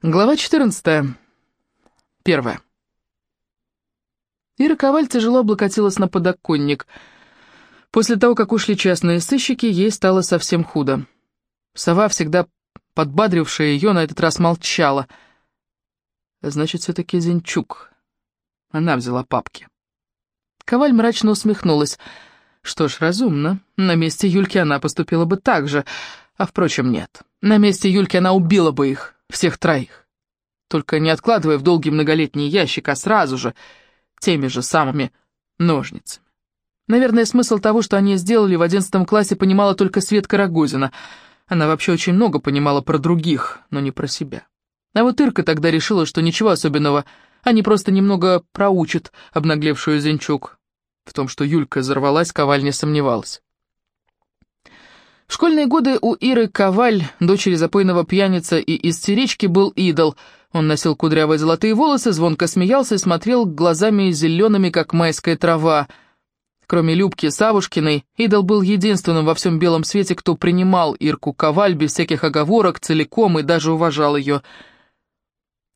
Глава 14. Первая. Ира Коваль тяжело облокотилась на подоконник. После того, как ушли частные сыщики, ей стало совсем худо. Сова, всегда подбадрившая ее, на этот раз молчала. Значит, все-таки Зинчук. Она взяла папки. Коваль мрачно усмехнулась. Что ж, разумно. На месте Юльки она поступила бы так же. А, впрочем, нет. На месте Юльки она убила бы их. Всех троих. Только не откладывая в долгий многолетний ящик, а сразу же, теми же самыми ножницами. Наверное, смысл того, что они сделали в одиннадцатом классе, понимала только Светка Рогозина. Она вообще очень много понимала про других, но не про себя. А вот Ирка тогда решила, что ничего особенного, они просто немного проучат обнаглевшую Зинчук. В том, что Юлька взорвалась, Коваль не сомневалась. Школьные годы у Иры Коваль, дочери запойного пьяница и истерички, был идол. Он носил кудрявые золотые волосы, звонко смеялся и смотрел глазами зелеными, как майская трава. Кроме Любки Савушкиной, идол был единственным во всем белом свете, кто принимал Ирку Коваль без всяких оговорок, целиком и даже уважал ее.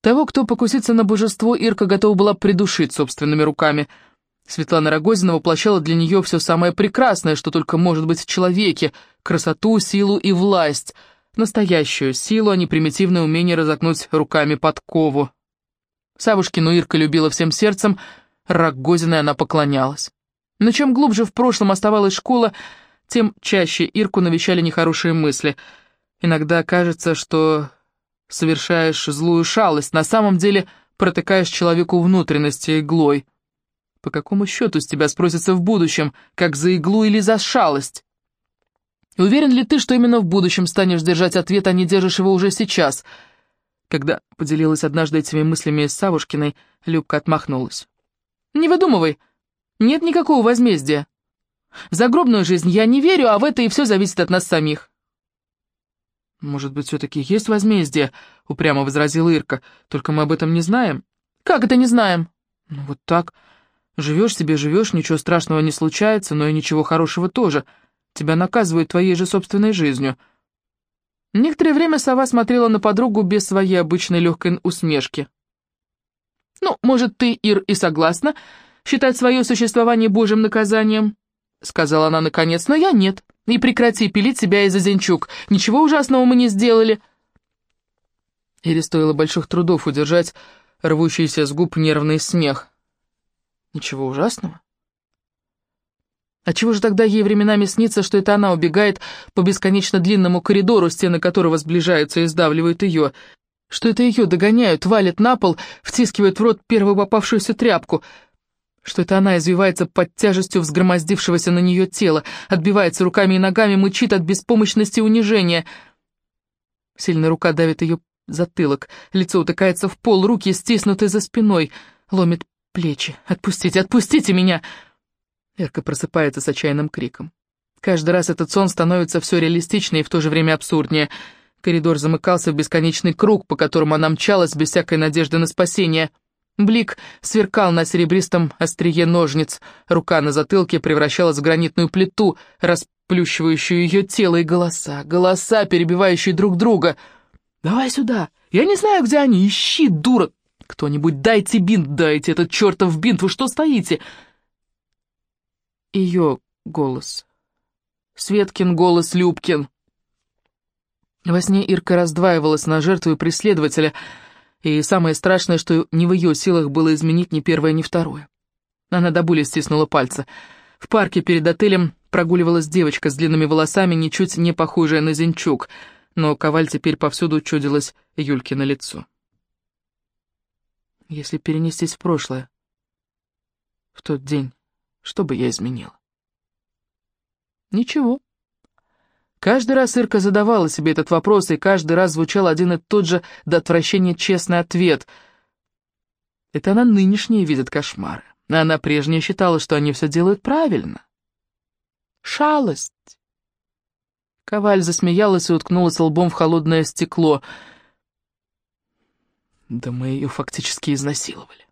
Того, кто покусится на божество, Ирка готова была придушить собственными руками – Светлана Рогозина воплощала для нее все самое прекрасное, что только может быть в человеке — красоту, силу и власть. Настоящую силу, а не примитивное умение разогнуть руками подкову. Савушкину Ирка любила всем сердцем, Рогозиной она поклонялась. Но чем глубже в прошлом оставалась школа, тем чаще Ирку навещали нехорошие мысли. Иногда кажется, что совершаешь злую шалость, на самом деле протыкаешь человеку внутренности иглой — по какому счету с тебя спросятся в будущем, как за иглу или за шалость? Уверен ли ты, что именно в будущем станешь держать ответ, а не держишь его уже сейчас?» Когда поделилась однажды этими мыслями с Савушкиной, Любка отмахнулась. «Не выдумывай. Нет никакого возмездия. В загробную жизнь я не верю, а в это и все зависит от нас самих». «Может быть, все-таки есть возмездие?» — упрямо возразила Ирка. «Только мы об этом не знаем». «Как это не знаем?» «Ну вот так. Живешь себе, живешь, ничего страшного не случается, но и ничего хорошего тоже. Тебя наказывают твоей же собственной жизнью. Некоторое время сова смотрела на подругу без своей обычной легкой усмешки. «Ну, может, ты, Ир, и согласна считать свое существование божьим наказанием?» Сказала она наконец, «но я нет. И прекрати пилить себя из-за Зенчук. Ничего ужасного мы не сделали». Ире стоило больших трудов удержать рвущийся с губ нервный смех. Ничего ужасного. А чего же тогда ей временами снится, что это она убегает по бесконечно длинному коридору, стены которого сближаются и сдавливают ее? Что это ее догоняют, валят на пол, втискивают в рот первую попавшуюся тряпку? Что это она извивается под тяжестью взгромоздившегося на нее тела, отбивается руками и ногами, мычит от беспомощности и унижения? Сильная рука давит ее затылок, лицо утыкается в пол, руки стиснуты за спиной, ломит плечи. Отпустите, отпустите меня!» Эрка просыпается с отчаянным криком. Каждый раз этот сон становится все реалистичнее и в то же время абсурднее. Коридор замыкался в бесконечный круг, по которому она мчалась без всякой надежды на спасение. Блик сверкал на серебристом острие ножниц. Рука на затылке превращалась в гранитную плиту, расплющивающую ее тело и голоса. Голоса, перебивающие друг друга. «Давай сюда! Я не знаю, где они! Ищи, дура! «Кто-нибудь дайте бинт, дайте этот чертов бинт, вы что стоите?» Ее голос. Светкин голос Любкин. Во сне Ирка раздваивалась на жертву и преследователя, и самое страшное, что не в ее силах было изменить ни первое, ни второе. Она до боли стиснула пальцы. В парке перед отелем прогуливалась девочка с длинными волосами, ничуть не похожая на Зинчук, но Коваль теперь повсюду чудилось Юлькино лицо если перенестись в прошлое, в тот день, что бы я изменила? Ничего. Каждый раз Ирка задавала себе этот вопрос, и каждый раз звучал один и тот же до отвращения честный ответ. Это она нынешние видит кошмары, а она прежняя считала, что они все делают правильно. Шалость. Коваль засмеялась и уткнулась лбом в холодное стекло — да мы ее фактически изнасиловали.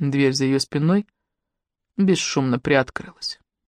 Дверь за ее спиной бесшумно приоткрылась.